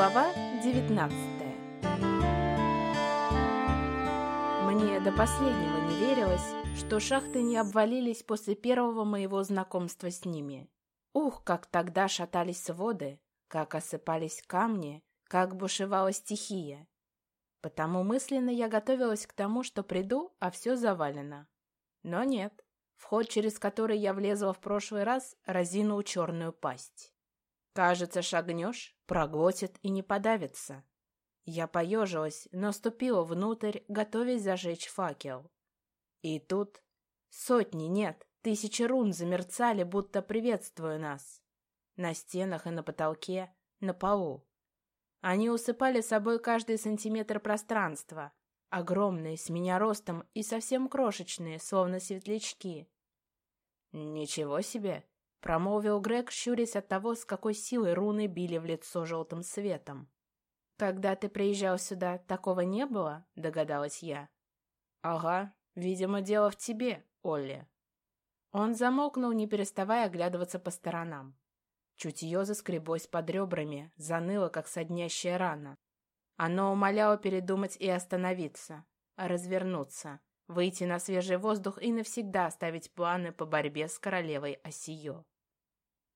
Глава 19 Мне до последнего не верилось, что шахты не обвалились после первого моего знакомства с ними. Ух, как тогда шатались воды, как осыпались камни, как бушевала стихия. Потому мысленно я готовилась к тому, что приду, а все завалено. Но нет. Вход, через который я влезла в прошлый раз, разинул черную пасть. Кажется, шагнешь, проглотит и не подавится. Я поежилась, но ступила внутрь, готовясь зажечь факел. И тут сотни, нет, тысячи рун замерцали, будто приветствуя нас. На стенах и на потолке, на полу. Они усыпали собой каждый сантиметр пространства, огромные, с меня ростом и совсем крошечные, словно светлячки. «Ничего себе!» — промолвил Грег, щурясь от того, с какой силой руны били в лицо желтым светом. «Когда ты приезжал сюда, такого не было?» — догадалась я. «Ага, видимо, дело в тебе, Олли». Он замолкнул, не переставая оглядываться по сторонам. Чутье заскреблось под ребрами, заныло, как соднящая рана. Оно умоляло передумать и остановиться, развернуться, выйти на свежий воздух и навсегда оставить планы по борьбе с королевой Осиё.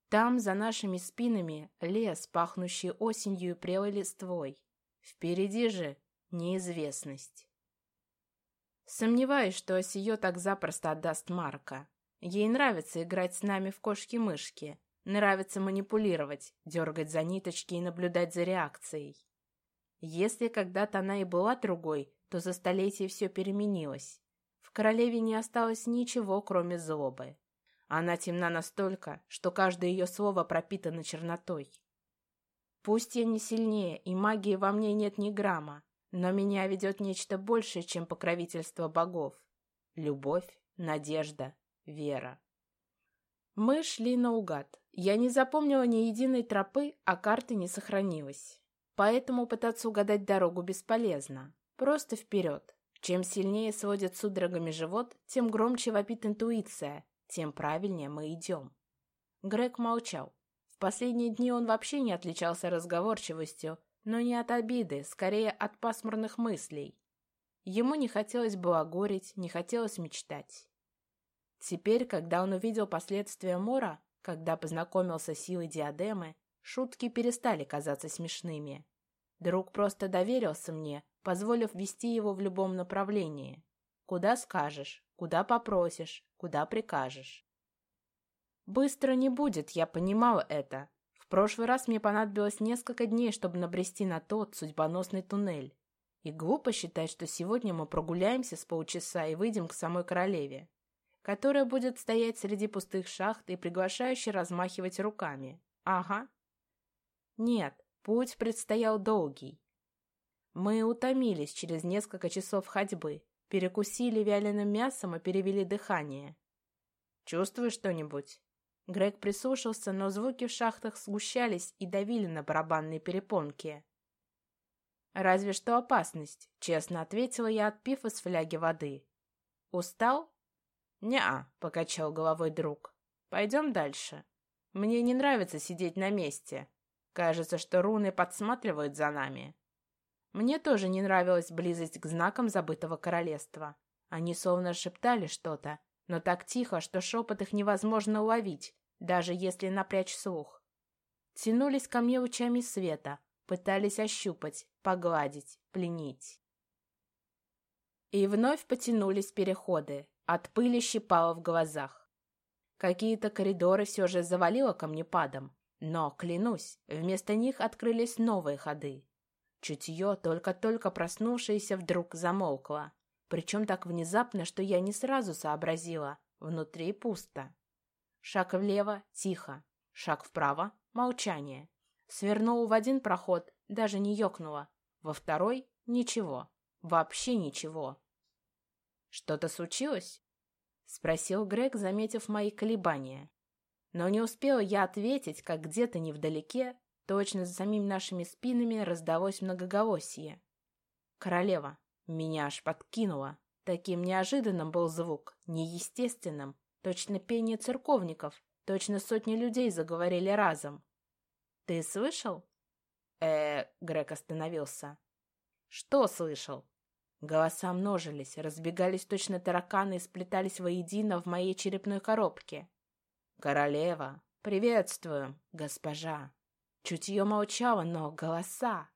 Там, за нашими спинами, лес, пахнущий осенью и прелой листвой. Впереди же неизвестность. Сомневаюсь, что Осиё так запросто отдаст Марка. Ей нравится играть с нами в кошки-мышки, нравится манипулировать, дергать за ниточки и наблюдать за реакцией. Если когда-то она и была другой, то за столетие все переменилось. В королеве не осталось ничего, кроме злобы. Она темна настолько, что каждое ее слово пропитано чернотой. Пусть я не сильнее, и магии во мне нет ни грамма, но меня ведет нечто большее, чем покровительство богов. Любовь, надежда, вера. Мы шли наугад. Я не запомнила ни единой тропы, а карты не сохранилась. Поэтому пытаться угадать дорогу бесполезно. Просто вперед. Чем сильнее сводит судорогами живот, тем громче вопит интуиция, тем правильнее мы идем. Грег молчал. В последние дни он вообще не отличался разговорчивостью, но не от обиды, скорее от пасмурных мыслей. Ему не хотелось балагурить, не хотелось мечтать. Теперь, когда он увидел последствия Мора, когда познакомился с силой диадемы, шутки перестали казаться смешными. Друг просто доверился мне, позволив вести его в любом направлении. Куда скажешь, куда попросишь, куда прикажешь. Быстро не будет, я понимала это. В прошлый раз мне понадобилось несколько дней, чтобы набрести на тот судьбоносный туннель. И глупо считать, что сегодня мы прогуляемся с полчаса и выйдем к самой королеве, которая будет стоять среди пустых шахт и приглашающе размахивать руками. Ага. Нет, путь предстоял долгий. Мы утомились через несколько часов ходьбы, Перекусили вяленым мясом и перевели дыхание. «Чувствуешь что-нибудь?» Грег прислушался, но звуки в шахтах сгущались и давили на барабанные перепонки. «Разве что опасность», — честно ответила я, отпив из фляги воды. «Устал?» «Не-а», — покачал головой друг. «Пойдем дальше. Мне не нравится сидеть на месте. Кажется, что руны подсматривают за нами». Мне тоже не нравилась близость к знакам забытого королевства. Они словно шептали что-то, но так тихо, что шепот их невозможно уловить, даже если напрячь слух. Тянулись ко мне лучами света, пытались ощупать, погладить, пленить. И вновь потянулись переходы, от пыли щипало в глазах. Какие-то коридоры все же завалило камнепадом, но, клянусь, вместо них открылись новые ходы. Чутье, только-только проснувшееся, вдруг замолкло. Причем так внезапно, что я не сразу сообразила. Внутри пусто. Шаг влево — тихо. Шаг вправо — молчание. Свернул в один проход, даже не ёкнуло. Во второй — ничего. Вообще ничего. «Что-то случилось?» — спросил Грег, заметив мои колебания. Но не успела я ответить, как где-то невдалеке Точно за самими нашими спинами раздалось многоголосие. «Королева!» Меня аж подкинуло. Таким неожиданным был звук, неестественным. Точно пение церковников, точно сотни людей заговорили разом. «Ты слышал?» э Грег остановился. «Что слышал?» Голоса множились, разбегались точно тараканы и сплетались воедино в моей черепной коробке. «Королева! Приветствую, госпожа!» Чутье молчало, но голоса...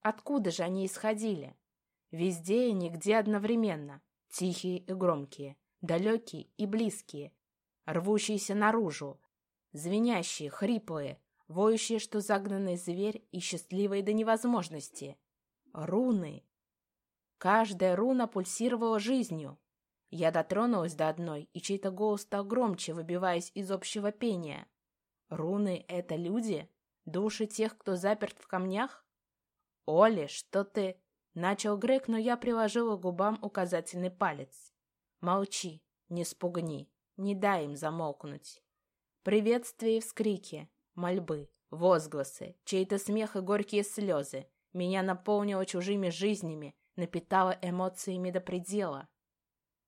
Откуда же они исходили? Везде и нигде одновременно. Тихие и громкие, далекие и близкие, рвущиеся наружу, звенящие, хриплые, воющие, что загнанный зверь и счастливые до невозможности. Руны. Каждая руна пульсировала жизнью. Я дотронулась до одной, и чей-то голос стал громче, выбиваясь из общего пения. Руны — это люди? Души тех, кто заперт в камнях? Оли, что ты... Начал Грег, но я приложила губам указательный палец. Молчи, не спугни, не дай им замолкнуть. Приветствия и вскрики, мольбы, возгласы, чей-то смех и горькие слезы меня наполнило чужими жизнями, напитало эмоциями до предела.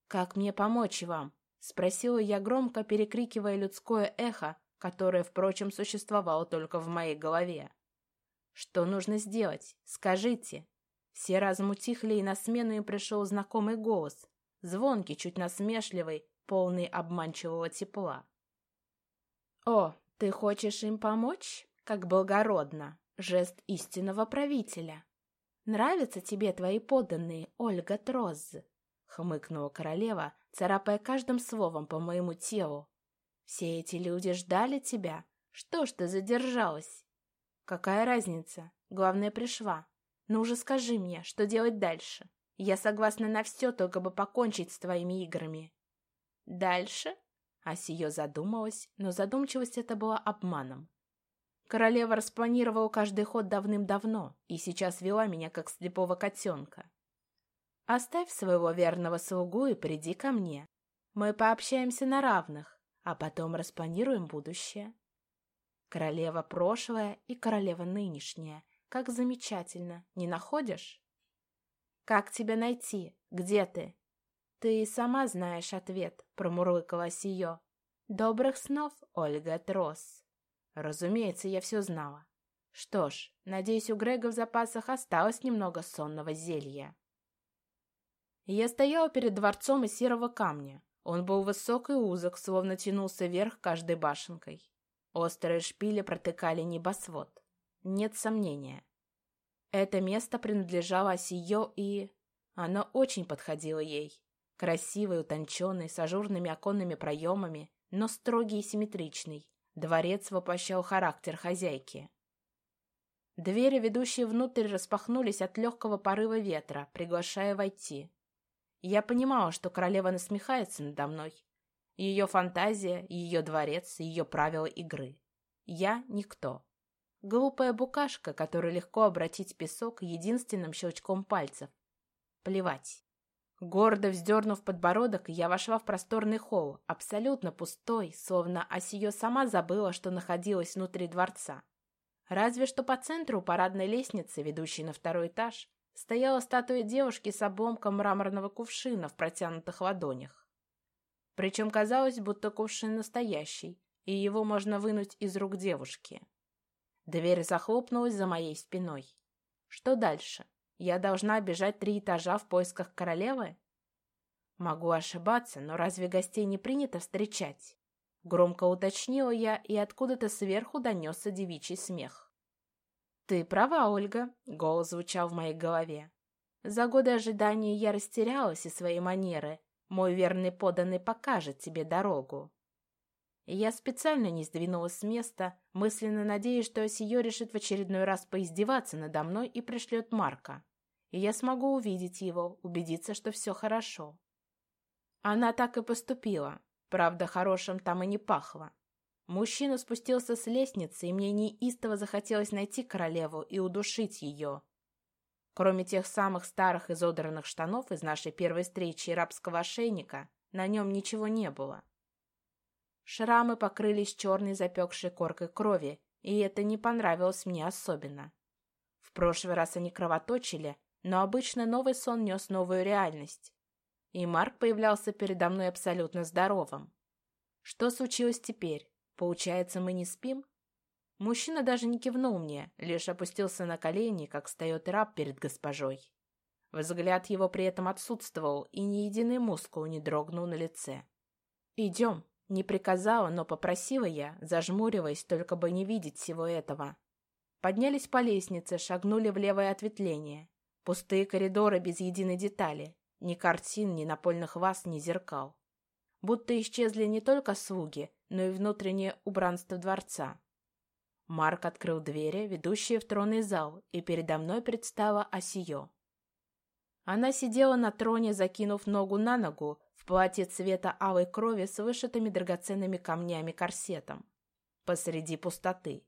«Как мне помочь вам?» — спросила я громко, перекрикивая людское эхо, которое, впрочем, существовало только в моей голове. «Что нужно сделать? Скажите!» Все разом утихли, и на смену им пришел знакомый голос, звонкий, чуть насмешливый, полный обманчивого тепла. «О, ты хочешь им помочь? Как благородно! Жест истинного правителя! Нравятся тебе твои подданные, Ольга Троз?» — хмыкнула королева, царапая каждым словом по моему телу. «Все эти люди ждали тебя. Что ж ты задержалась?» «Какая разница? Главное, пришла. Ну уже скажи мне, что делать дальше? Я согласна на все, только бы покончить с твоими играми. Дальше? Асиё задумалась, но задумчивость эта была обманом. Королева распланировала каждый ход давным-давно и сейчас вела меня, как слепого котенка. Оставь своего верного слугу и приди ко мне. Мы пообщаемся на равных, а потом распланируем будущее. Королева прошлое и королева нынешняя — как замечательно, не находишь? Как тебя найти? Где ты? Ты сама знаешь ответ, промурлыкалась ее. Добрых снов, Ольга Трос. Разумеется, я все знала. Что ж, надеюсь, у Грега в запасах осталось немного сонного зелья. Я стояла перед дворцом из серого камня. Он был высок и узок, словно тянулся вверх каждой башенкой. Острые шпили протыкали небосвод. Нет сомнения. Это место принадлежало Осиё и... Оно очень подходило ей. Красивый, утонченный, с ажурными оконными проемами, но строгий и симметричный. Дворец воплощал характер хозяйки. Двери, ведущие внутрь, распахнулись от легкого порыва ветра, приглашая войти. Я понимала, что королева насмехается надо мной. Ее фантазия, ее дворец, ее правила игры. Я никто. Глупая букашка, которую легко обратить песок единственным щелчком пальцев. Плевать. Гордо вздернув подбородок, я вошла в просторный холл, абсолютно пустой, словно Осиё сама забыла, что находилась внутри дворца. Разве что по центру парадной лестницы, ведущей на второй этаж, стояла статуя девушки с обломком мраморного кувшина в протянутых ладонях. Причем казалось, будто кувшин настоящий, и его можно вынуть из рук девушки. Дверь захлопнулась за моей спиной. Что дальше? Я должна бежать три этажа в поисках королевы? Могу ошибаться, но разве гостей не принято встречать? Громко уточнила я, и откуда-то сверху донесся девичий смех. «Ты права, Ольга», — голос звучал в моей голове. «За годы ожидания я растерялась и свои манеры. Мой верный поданный покажет тебе дорогу». Я специально не сдвинулась с места, мысленно надеясь, что Осиё решит в очередной раз поиздеваться надо мной и пришлет Марка. И я смогу увидеть его, убедиться, что все хорошо. Она так и поступила. Правда, хорошим там и не пахло. Мужчина спустился с лестницы, и мне неистово захотелось найти королеву и удушить ее. Кроме тех самых старых изодранных штанов из нашей первой встречи рабского ошейника, на нем ничего не было. Шрамы покрылись черной запекшей коркой крови, и это не понравилось мне особенно. В прошлый раз они кровоточили, но обычно новый сон нес новую реальность. И Марк появлялся передо мной абсолютно здоровым. Что случилось теперь? Получается, мы не спим? Мужчина даже не кивнул мне, лишь опустился на колени, как встает раб перед госпожой. Взгляд его при этом отсутствовал, и ни единый мускул не дрогнул на лице. «Идем», — не приказала, но попросила я, зажмуриваясь, только бы не видеть всего этого. Поднялись по лестнице, шагнули в левое ответвление. Пустые коридоры без единой детали. Ни картин, ни напольных ваз, ни зеркал. Будто исчезли не только слуги, но и внутреннее убранство дворца. Марк открыл двери, ведущие в тронный зал, и передо мной предстала Осиё. Она сидела на троне, закинув ногу на ногу, в платье цвета алой крови с вышитыми драгоценными камнями корсетом. Посреди пустоты.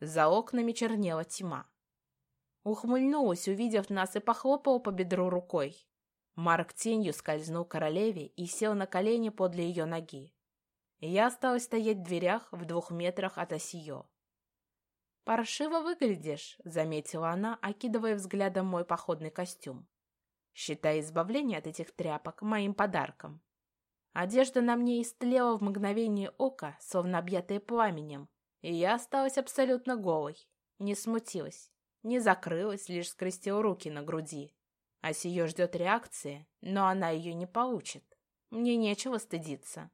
За окнами чернела тьма. Ухмыльнулась, увидев нас, и похлопала по бедру рукой. Марк тенью скользнул королеве и сел на колени подле ее ноги. Я осталась стоять в дверях в двух метрах от Осиё. «Паршиво выглядишь», — заметила она, окидывая взглядом мой походный костюм. считая избавление от этих тряпок моим подарком. Одежда на мне истлела в мгновение ока, словно объятая пламенем, и я осталась абсолютно голой. Не смутилась, не закрылась, лишь скрестила руки на груди. А сие ждет реакции, но она ее не получит. Мне нечего стыдиться.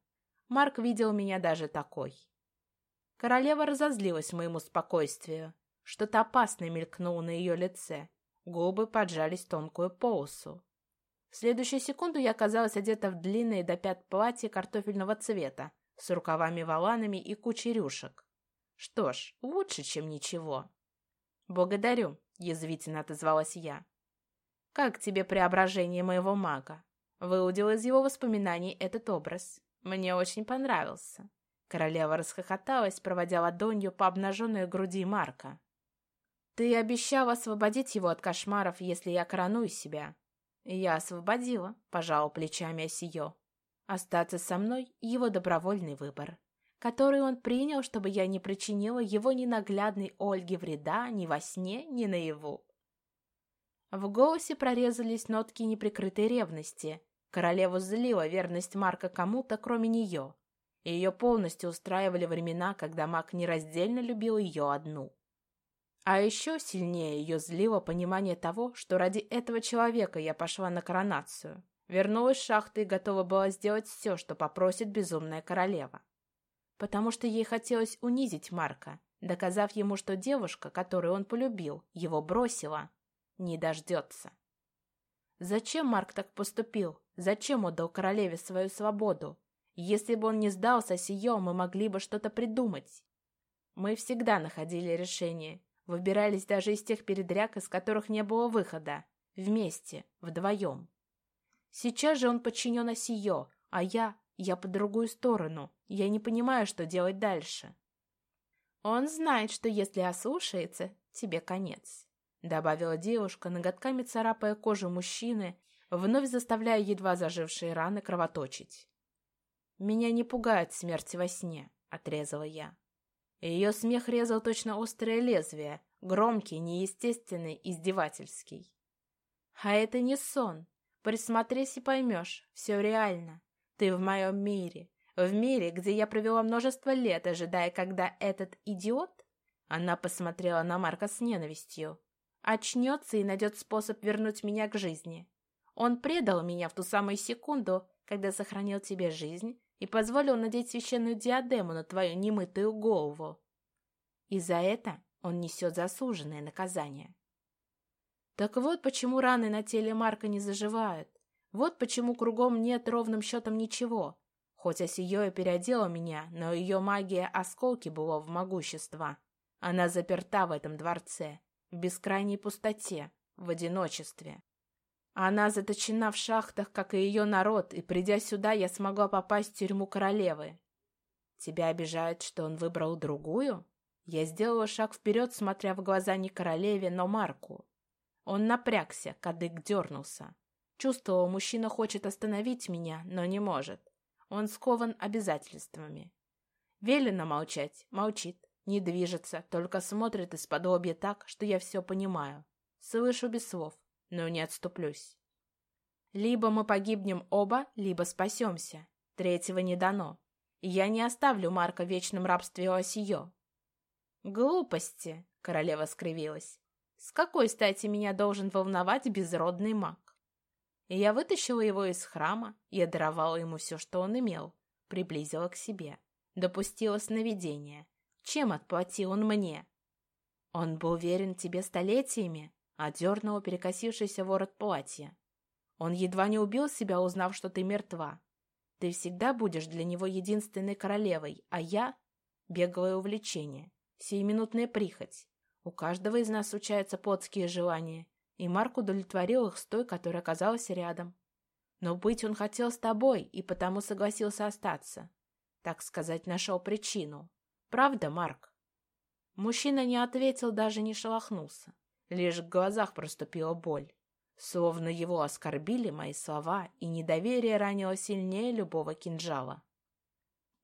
Марк видел меня даже такой. Королева разозлилась моему спокойствию. Что-то опасное мелькнуло на ее лице. Губы поджались тонкую полосу. В следующую секунду я оказалась одета в длинное до пят платье картофельного цвета с рукавами-воланами и кучей рюшек. Что ж, лучше, чем ничего. «Благодарю», — язвительно отозвалась я. «Как тебе преображение моего мага?» Выудил из его воспоминаний этот образ. Мне очень понравился. Королева расхохоталась, проводя ладонью по обнаженной груди Марка. «Ты обещал освободить его от кошмаров, если я короную себя». «Я освободила», — пожал плечами Осиё. «Остаться со мной — его добровольный выбор, который он принял, чтобы я не причинила его ненаглядной Ольге вреда ни во сне, ни наяву». В голосе прорезались нотки неприкрытой ревности. Королеву злила верность Марка кому-то, кроме нее и ее полностью устраивали времена, когда маг нераздельно любил ее одну. А еще сильнее ее злило понимание того, что ради этого человека я пошла на коронацию, вернулась в шахты и готова была сделать все, что попросит безумная королева. Потому что ей хотелось унизить Марка, доказав ему, что девушка, которую он полюбил, его бросила, не дождется. Зачем Марк так поступил? Зачем отдал королеве свою свободу? Если бы он не сдался сие, мы могли бы что-то придумать. Мы всегда находили решение, выбирались даже из тех передряг, из которых не было выхода. Вместе, вдвоем. Сейчас же он подчинен Осиё, а я, я по другую сторону. Я не понимаю, что делать дальше. Он знает, что если ослушается, тебе конец, — добавила девушка, ноготками царапая кожу мужчины, вновь заставляя едва зажившие раны кровоточить. «Меня не пугает смерть во сне», — отрезала я. Ее смех резал точно острое лезвие, громкий, неестественный, издевательский. «А это не сон. Присмотрись и поймешь, все реально. Ты в моем мире, в мире, где я провела множество лет, ожидая, когда этот идиот...» Она посмотрела на Марка с ненавистью. «Очнется и найдет способ вернуть меня к жизни. Он предал меня в ту самую секунду, когда сохранил тебе жизнь и позволил надеть священную диадему на твою немытую голову. И за это он несет заслуженное наказание. Так вот почему раны на теле Марка не заживают. Вот почему кругом нет ровным счетом ничего. Хоть Осиёя переодела меня, но ее магия осколки было в могущество. Она заперта в этом дворце, в бескрайней пустоте, в одиночестве. Она заточена в шахтах, как и ее народ, и, придя сюда, я смогла попасть в тюрьму королевы. Тебя обижает, что он выбрал другую? Я сделала шаг вперед, смотря в глаза не королеве, но Марку. Он напрягся, кадык дернулся. Чувствовал, мужчина хочет остановить меня, но не может. Он скован обязательствами. Велено молчать, молчит, не движется, только смотрит из-под лобья так, что я все понимаю. Слышу без слов, но не отступлюсь. Либо мы погибнем оба, либо спасемся. Третьего не дано. Я не оставлю Марка в вечном рабстве Осиё. Глупости, королева скривилась. С какой стати меня должен волновать безродный маг? Я вытащила его из храма и даровала ему все, что он имел, приблизила к себе, допустила сновидение. Чем отплатил он мне? Он был верен тебе столетиями, одернула перекосившийся ворот платья. Он едва не убил себя, узнав, что ты мертва. Ты всегда будешь для него единственной королевой, а я — беговое увлечение, сиюминутная прихоть. У каждого из нас случаются плотские желания, и Марк удовлетворил их с той, которая оказалась рядом. Но быть он хотел с тобой, и потому согласился остаться. Так сказать, нашел причину. Правда, Марк? Мужчина не ответил, даже не шелохнулся. Лишь в глазах проступила боль. Словно его оскорбили мои слова, и недоверие ранило сильнее любого кинжала.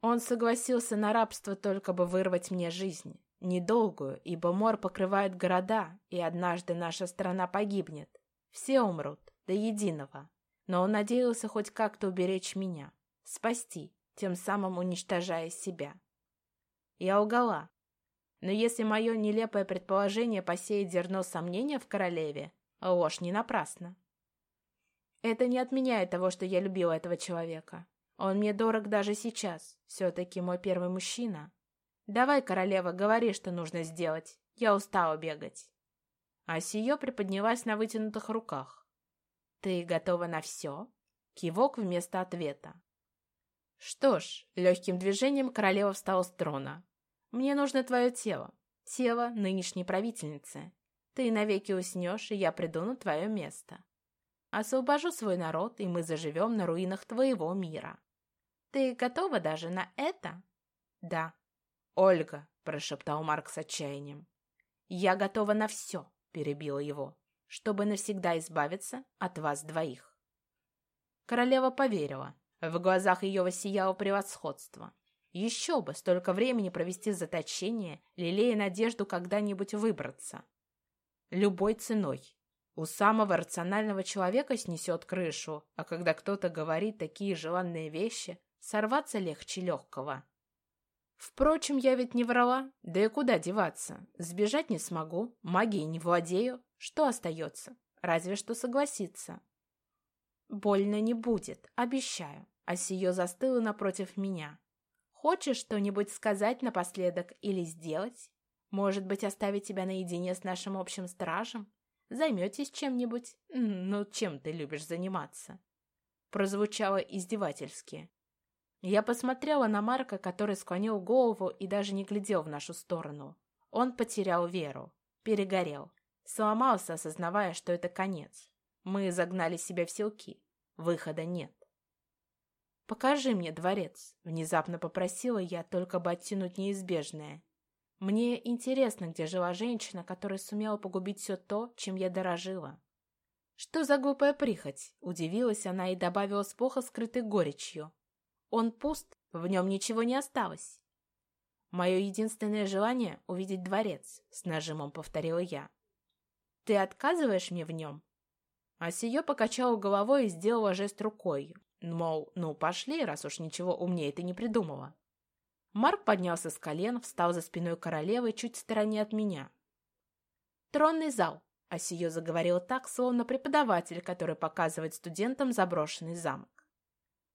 Он согласился на рабство только бы вырвать мне жизнь. Недолгую, ибо мор покрывает города, и однажды наша страна погибнет. Все умрут, до единого. Но он надеялся хоть как-то уберечь меня, спасти, тем самым уничтожая себя. Я лгала. Но если мое нелепое предположение посеет зерно сомнения в королеве, ложь не напрасна. Это не отменяет того, что я любила этого человека. Он мне дорог даже сейчас. Все-таки мой первый мужчина. Давай, королева, говори, что нужно сделать. Я устала бегать. А Сиё приподнялась на вытянутых руках. Ты готова на все? Кивок вместо ответа. Что ж, легким движением королева встала с трона. Мне нужно твое тело. Тело нынешней правительницы. Ты навеки уснешь, и я приду на твое место. Освобожу свой народ, и мы заживем на руинах твоего мира. Ты готова даже на это? Да. Ольга, прошептал Марк с отчаянием. Я готова на все, перебила его, чтобы навсегда избавиться от вас двоих. Королева поверила. В глазах ее воссияло превосходство. Еще бы, столько времени провести в заточении, лелея надежду когда-нибудь выбраться. Любой ценой. У самого рационального человека снесет крышу, а когда кто-то говорит такие желанные вещи, сорваться легче легкого. Впрочем, я ведь не врала, да и куда деваться? Сбежать не смогу, магией не владею. Что остается? Разве что согласиться. Больно не будет, обещаю. А сие застыло напротив меня. Хочешь что-нибудь сказать напоследок или сделать? Может быть, оставить тебя наедине с нашим общим стражем? Займетесь чем-нибудь? Ну, чем ты любишь заниматься?» Прозвучало издевательски. Я посмотрела на Марка, который склонил голову и даже не глядел в нашу сторону. Он потерял веру, перегорел, сломался, осознавая, что это конец. Мы загнали себя в селки. Выхода нет. «Покажи мне дворец», — внезапно попросила я, только бы оттянуть неизбежное. Мне интересно, где жила женщина, которая сумела погубить все то, чем я дорожила. «Что за глупая прихоть?» — удивилась она и добавила с плохо скрытой горечью. «Он пуст, в нем ничего не осталось». «Мое единственное желание — увидеть дворец», — с нажимом повторила я. «Ты отказываешь мне в нем?» А сие покачала головой и сделала жест рукой, Мол, ну пошли, раз уж ничего умнее ты не придумала. Марк поднялся с колен, встал за спиной королевы чуть в стороне от меня. «Тронный зал», — Асиё заговорил так, словно преподаватель, который показывает студентам заброшенный замок.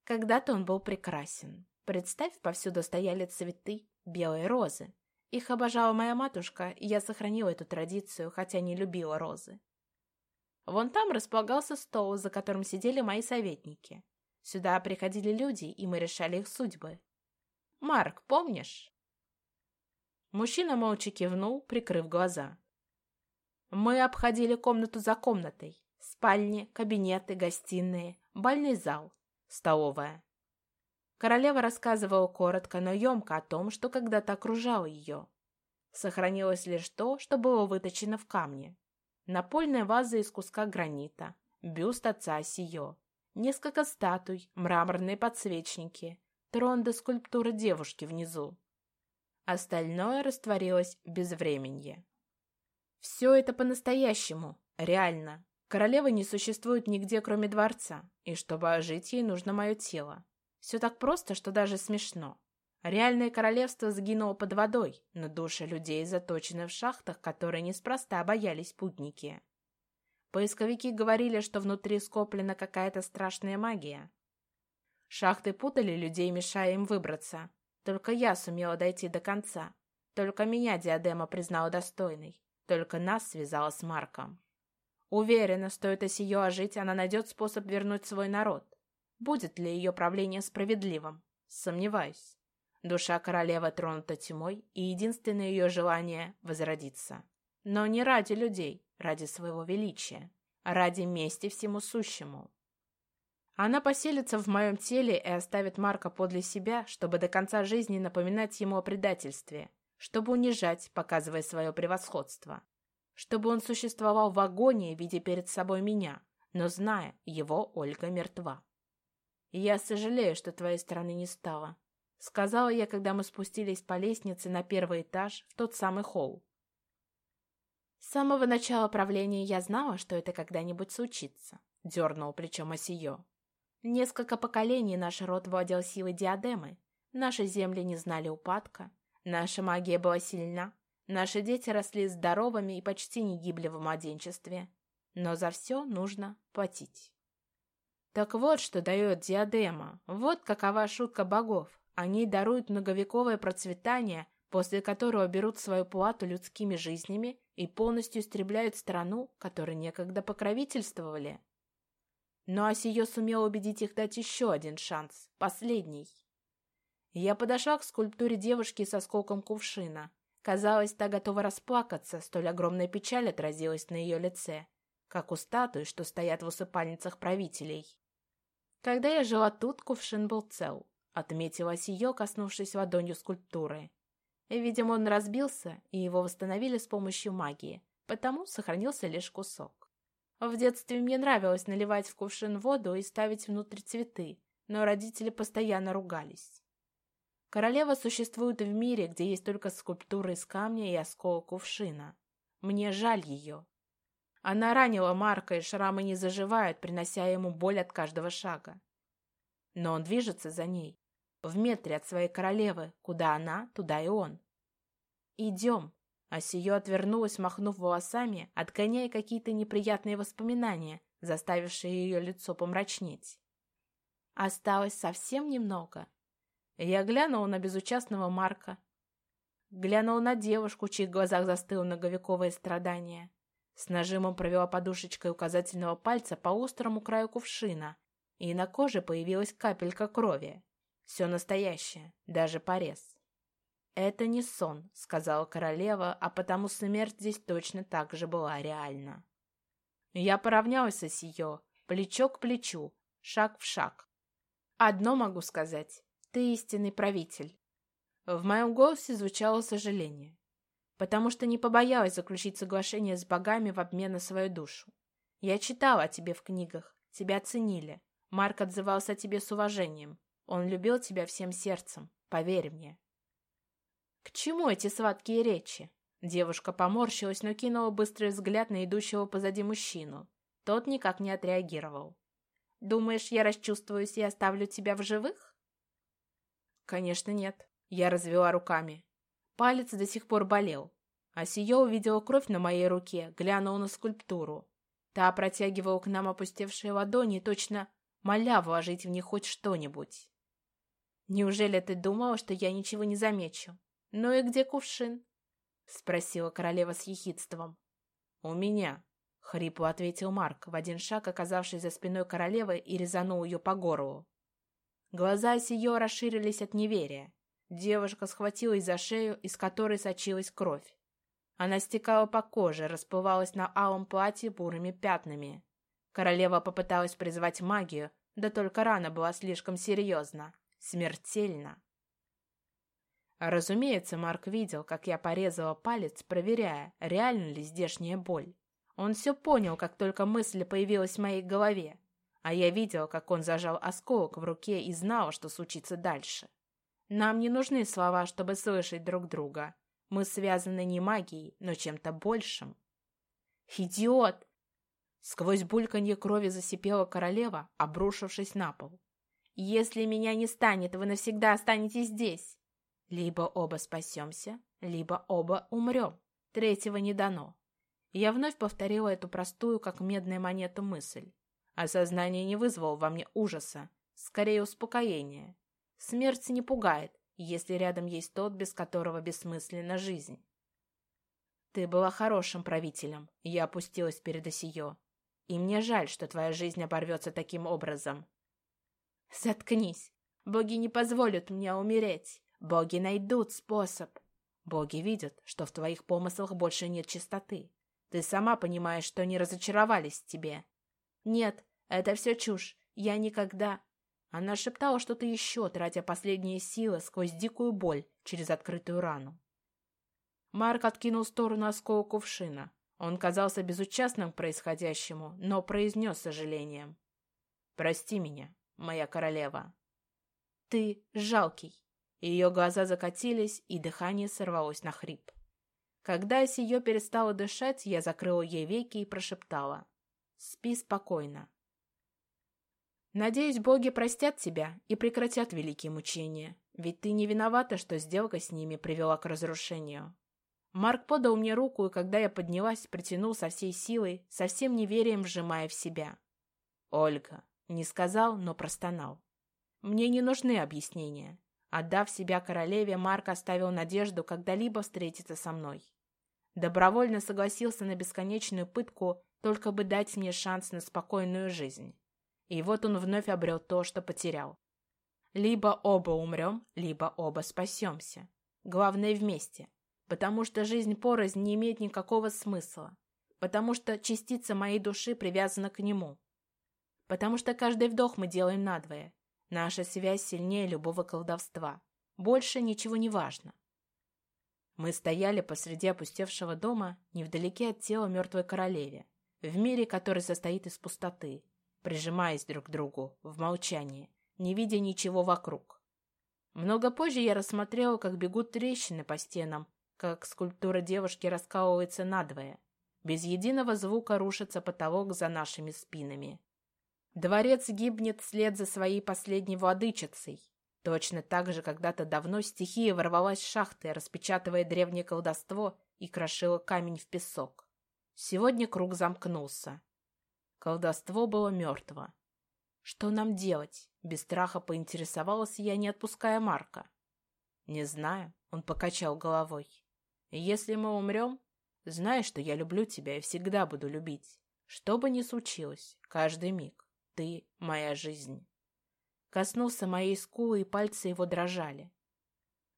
Когда-то он был прекрасен. Представь, повсюду стояли цветы, белые розы. Их обожала моя матушка, и я сохранила эту традицию, хотя не любила розы. Вон там располагался стол, за которым сидели мои советники. Сюда приходили люди, и мы решали их судьбы. Марк, помнишь?» Мужчина молча кивнул, прикрыв глаза. Мы обходили комнату за комнатой. Спальни, кабинеты, гостиные, бальный зал, столовая. Королева рассказывала коротко, но емко о том, что когда-то окружало ее. Сохранилось лишь то, что было выточено в камне. Напольная ваза из куска гранита, бюст отца Сио, Несколько статуй, мраморные подсвечники, трон до скульптуры девушки внизу. Остальное растворилось в безвременье. Все это по-настоящему, реально. Королева не существует нигде, кроме дворца, и чтобы ожить ей, нужно мое тело. Все так просто, что даже смешно. Реальное королевство сгинуло под водой, но души людей заточены в шахтах, которые неспроста боялись путники. Поисковики говорили, что внутри скоплена какая-то страшная магия. Шахты путали людей, мешая им выбраться. Только я сумела дойти до конца. Только меня диадема признала достойной. Только нас связала с Марком. Уверена, стоит Осиё ожить, она найдет способ вернуть свой народ. Будет ли ее правление справедливым? Сомневаюсь. Душа королевы тронута тьмой, и единственное ее желание — возродиться. Но не ради людей, ради своего величия, ради мести всему сущему. Она поселится в моем теле и оставит Марка подле себя, чтобы до конца жизни напоминать ему о предательстве, чтобы унижать, показывая свое превосходство, чтобы он существовал в агонии, видя перед собой меня, но зная, его Ольга мертва. «Я сожалею, что твоей стороны не стало», — сказала я, когда мы спустились по лестнице на первый этаж в тот самый холл. «С самого начала правления я знала, что это когда-нибудь случится», — дернул плечом Осиё. «Несколько поколений наш род владел силой диадемы, наши земли не знали упадка, наша магия была сильна, наши дети росли здоровыми и почти не гибли в младенчестве. Но за все нужно платить». Так вот, что дает диадема. Вот какова шутка богов. Они даруют многовековое процветание, после которого берут свою плату людскими жизнями и полностью истребляют страну, которой некогда покровительствовали. Но Асиё сумел убедить их дать еще один шанс, последний. Я подошла к скульптуре девушки с осколком кувшина. Казалось, та готова расплакаться, столь огромная печаль отразилась на ее лице, как у статуи, что стоят в усыпальницах правителей. Когда я жила тут, кувшин был цел, отметила Асиё, коснувшись ладонью скульптуры. Видимо, он разбился, и его восстановили с помощью магии, потому сохранился лишь кусок. В детстве мне нравилось наливать в кувшин воду и ставить внутрь цветы, но родители постоянно ругались. Королева существует в мире, где есть только скульптура из камня и осколок кувшина. Мне жаль ее. Она ранила Марка, и шрамы не заживают, принося ему боль от каждого шага. Но он движется за ней, в метре от своей королевы. Куда она, туда и он. «Идем!» Асиё отвернулась, махнув волосами, отгоняя какие-то неприятные воспоминания, заставившие ее лицо помрачнеть. Осталось совсем немного. Я глянула на безучастного Марка. Глянула на девушку, в чьих глазах застыло многовековое страдание. С нажимом провела подушечкой указательного пальца по острому краю кувшина, и на коже появилась капелька крови. Все настоящее, даже порез. «Это не сон», — сказала королева, а потому смерть здесь точно так же была реальна. Я поравнялась с ее, плечо к плечу, шаг в шаг. «Одно могу сказать. Ты истинный правитель». В моем голосе звучало сожаление, потому что не побоялась заключить соглашение с богами в обмен на свою душу. Я читала о тебе в книгах, тебя ценили. Марк отзывался о тебе с уважением. Он любил тебя всем сердцем, поверь мне. К чему эти сладкие речи? Девушка поморщилась, но кинула быстрый взгляд на идущего позади мужчину. Тот никак не отреагировал. «Думаешь, я расчувствуюсь и оставлю тебя в живых?» «Конечно нет». Я развела руками. Палец до сих пор болел. А сия увидела кровь на моей руке, глянула на скульптуру. Та протягивала к нам опустевшие ладони, точно моля вложить в них хоть что-нибудь. «Неужели ты думала, что я ничего не замечу? Ну и где кувшин?» — спросила королева с ехидством. «У меня», — хрипло ответил Марк, в один шаг оказавшись за спиной королевы и резанул ее по горлу. Глаза ее расширились от неверия. Девушка схватилась за шею, из которой сочилась кровь. Она стекала по коже, расплывалась на алом платье бурыми пятнами. Королева попыталась призвать магию, да только рана была слишком серьезна. Смертельно. Разумеется, Марк видел, как я порезала палец, проверяя, реально ли здешняя боль. Он все понял, как только мысль появилась в моей голове. А я видел, как он зажал осколок в руке и знал, что случится дальше. Нам не нужны слова, чтобы слышать друг друга. Мы связаны не магией, но чем-то большим. «Идиот!» Сквозь бульканье крови засипела королева, обрушившись на пол. «Если меня не станет, вы навсегда останетесь здесь. Либо оба спасемся, либо оба умрем. Третьего не дано. Я вновь повторила эту простую, как медная монета, мысль. Осознание не вызвало во мне ужаса, скорее успокоения. Смерть не пугает, если рядом есть тот, без которого бессмысленна жизнь. Ты была хорошим правителем, я опустилась перед Осиё. И мне жаль, что твоя жизнь оборвется таким образом. Заткнись. Боги не позволят мне умереть. Боги найдут способ. Боги видят, что в твоих помыслах больше нет чистоты. Ты сама понимаешь, что они разочаровались в тебе. Нет, это все чушь. Я никогда... Она шептала что-то еще, тратя последние силы сквозь дикую боль через открытую рану. Марк откинул в сторону осколок кувшина. Он казался безучастным к происходящему, но произнес сожалением. «Прости меня, моя королева». «Ты жалкий». Ее глаза закатились, и дыхание сорвалось на хрип. Когда ее перестала дышать, я закрыла ей веки и прошептала. «Спи спокойно. Надеюсь, боги простят тебя и прекратят великие мучения, ведь ты не виновата, что сделка с ними привела к разрушению. Марк подал мне руку, и когда я поднялась, притянул со всей силой, со всем неверием сжимая в себя. «Ольга», — не сказал, но простонал. «Мне не нужны объяснения». Отдав себя королеве, Марк оставил надежду когда-либо встретиться со мной. Добровольно согласился на бесконечную пытку, только бы дать мне шанс на спокойную жизнь. И вот он вновь обрел то, что потерял. Либо оба умрем, либо оба спасемся. Главное вместе. Потому что жизнь порознь не имеет никакого смысла. Потому что частица моей души привязана к нему. Потому что каждый вдох мы делаем надвое. Наша связь сильнее любого колдовства. Больше ничего не важно. Мы стояли посреди опустевшего дома, невдалеке от тела мертвой королеве, в мире, который состоит из пустоты, прижимаясь друг к другу в молчании, не видя ничего вокруг. Много позже я рассмотрела, как бегут трещины по стенам, как скульптура девушки раскалывается надвое. Без единого звука рушится потолок за нашими спинами. Дворец гибнет вслед за своей последней владычицей. Точно так же когда-то давно стихия ворвалась в шахты, распечатывая древнее колдовство и крошила камень в песок. Сегодня круг замкнулся. Колдовство было мертво. «Что нам делать?» — без страха поинтересовалась я, не отпуская Марка. «Не знаю», — он покачал головой. «Если мы умрем, знай, что я люблю тебя и всегда буду любить. Что бы ни случилось, каждый миг. Ты — моя жизнь». Коснулся моей скулы, и пальцы его дрожали.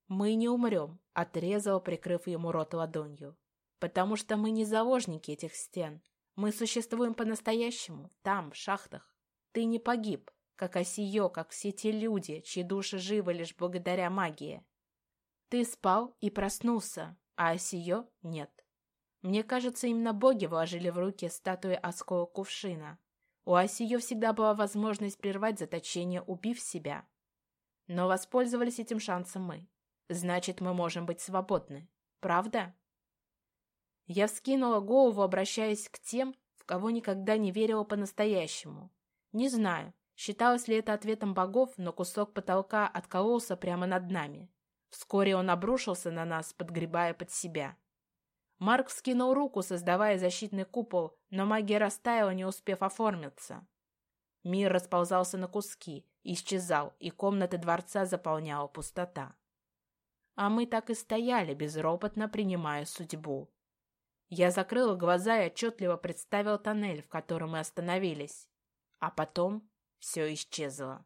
«Мы не умрем», — отрезал, прикрыв ему рот ладонью. «Потому что мы не заложники этих стен, мы существуем по-настоящему, там, в шахтах. Ты не погиб, как Осиё, как все те люди, чьи души живы лишь благодаря магии. Ты спал и проснулся, а Осиё нет. Мне кажется, именно боги вложили в руки статуи Оскола Кувшина. У Осиё всегда была возможность прервать заточение, убив себя. Но воспользовались этим шансом мы. Значит, мы можем быть свободны. Правда? Я вскинула голову, обращаясь к тем, в кого никогда не верила по-настоящему. Не знаю, считалось ли это ответом богов, но кусок потолка откололся прямо над нами. Вскоре он обрушился на нас, подгребая под себя. Марк вскинул руку, создавая защитный купол, но магия растаяла, не успев оформиться. Мир расползался на куски, исчезал, и комнаты дворца заполняла пустота. А мы так и стояли, безропотно принимая судьбу. Я закрыла глаза и отчетливо представил тоннель, в котором мы остановились. А потом все исчезло.